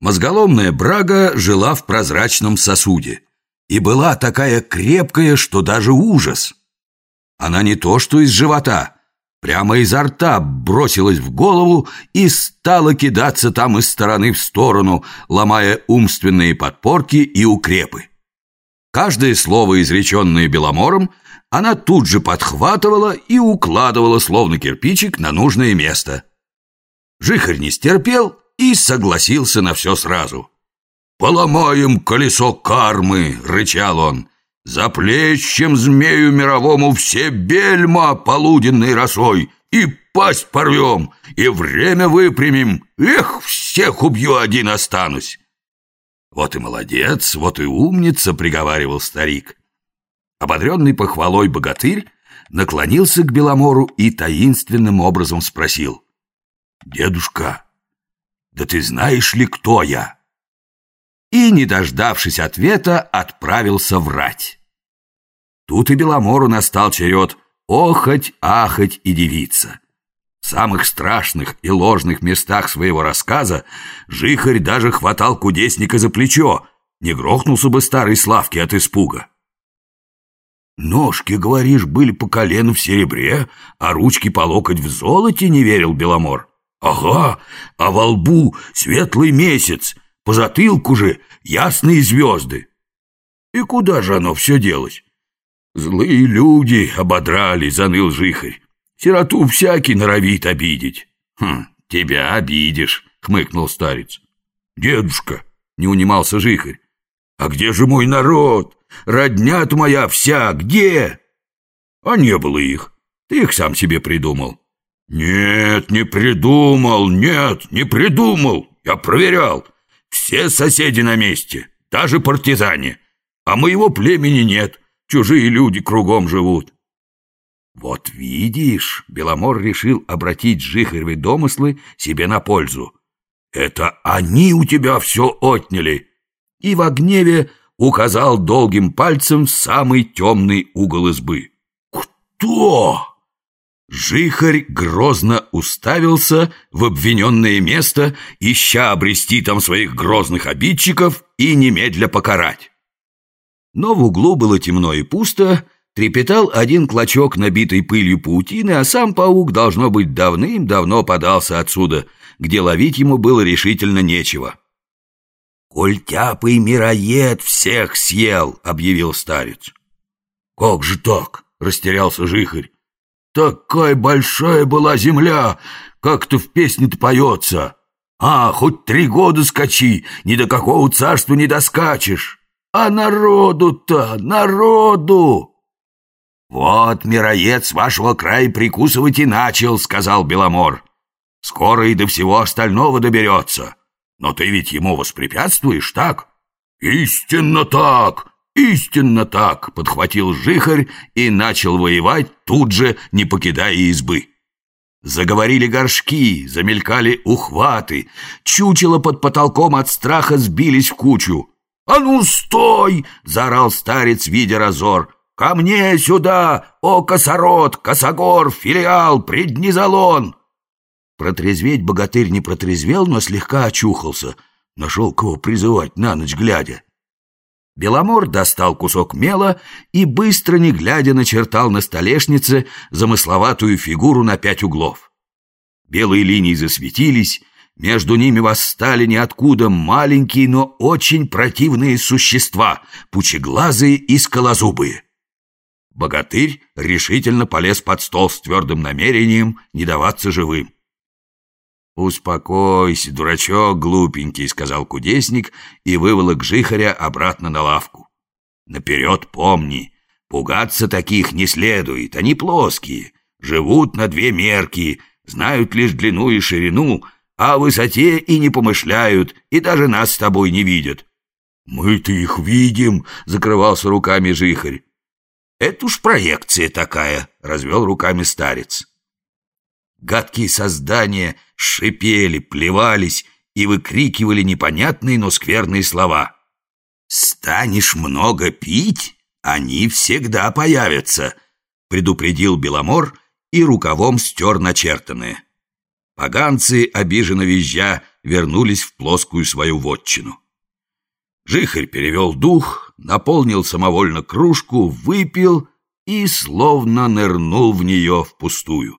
Мозголомная брага жила в прозрачном сосуде и была такая крепкая, что даже ужас. Она не то что из живота, прямо изо рта бросилась в голову и стала кидаться там из стороны в сторону, ломая умственные подпорки и укрепы. Каждое слово, изреченное Беломором, она тут же подхватывала и укладывала, словно кирпичик, на нужное место. Жихарь не стерпел и согласился на все сразу. «Поломаем колесо кармы!» — рычал он. «Заплещем змею мировому все бельма полуденной росой и пасть порвем, и время выпрямим. Эх, всех убью, один останусь!» «Вот и молодец, вот и умница!» — приговаривал старик. Ободренный похвалой богатырь наклонился к Беломору и таинственным образом спросил. «Дедушка, да ты знаешь ли, кто я?» И, не дождавшись ответа, отправился врать. Тут и Беломору настал черед охоть, ахать и девиться. В самых страшных и ложных местах своего рассказа Жихарь даже хватал кудесника за плечо, не грохнулся бы старый Славки от испуга. «Ножки, говоришь, были по колену в серебре, а ручки по локоть в золоте?» — не верил Беломор. «Ага, а во лбу светлый месяц, по затылку же ясные звезды. И куда же оно все делось?» «Злые люди ободрали», — заныл Жихарь. «Сироту всякий норовит обидеть». «Хм, тебя обидишь», — хмыкнул старец. «Дедушка», — не унимался Жихарь, — «а где же мой народ? Родня-то моя вся где?» «А не было их. Ты их сам себе придумал». «Нет, не придумал, нет, не придумал. Я проверял. Все соседи на месте, даже партизане. А моего племени нет, чужие люди кругом живут». «Вот видишь», — Беломор решил обратить жихаревы домыслы себе на пользу. «Это они у тебя все отняли!» И в гневе указал долгим пальцем в самый темный угол избы. «Кто?» Жихарь грозно уставился в обвиненное место, ища обрести там своих грозных обидчиков и немедля покарать. Но в углу было темно и пусто, трепетал один клочок набитой пылью паутины, а сам паук, должно быть, давным-давно подался отсюда, где ловить ему было решительно нечего. «Культяпый мироед всех съел!» — объявил старец. «Как же так?» — растерялся Жихарь. Такая большая была земля, как-то в песне-то поется. А, хоть три года скачи, ни до какого царства не доскачешь. А народу-то, народу!» «Вот мироед вашего края прикусывать и начал», — сказал Беломор. «Скоро и до всего остального доберется. Но ты ведь ему воспрепятствуешь, так?» «Истинно так!» «Истинно так!» — подхватил жихарь и начал воевать, тут же не покидая избы. Заговорили горшки, замелькали ухваты, чучело под потолком от страха сбились в кучу. «А ну, стой!» — заорал старец, видя разор. «Ко мне сюда, о косорот, косогор, филиал, преднизолон!» Протрезветь богатырь не протрезвел, но слегка очухался. Нашел кого призывать на ночь глядя. Беломор достал кусок мела и, быстро не глядя, начертал на столешнице замысловатую фигуру на пять углов. Белые линии засветились, между ними восстали ниоткуда маленькие, но очень противные существа, пучеглазые и скалозубые. Богатырь решительно полез под стол с твердым намерением не даваться живым. «Успокойся, дурачок глупенький», — сказал кудесник и выволок жихаря обратно на лавку. «Наперед помни, пугаться таких не следует, они плоские, живут на две мерки, знают лишь длину и ширину, а о высоте и не помышляют, и даже нас с тобой не видят». «Мы-то их видим», — закрывался руками жихарь. «Это уж проекция такая», — развел руками старец. Гадкие создания шипели, плевались и выкрикивали непонятные, но скверные слова. «Станешь много пить, они всегда появятся», — предупредил Беломор и рукавом стер начертанное. Поганцы, обиженно визжа, вернулись в плоскую свою вотчину. Жихарь перевел дух, наполнил самовольно кружку, выпил и словно нырнул в нее впустую.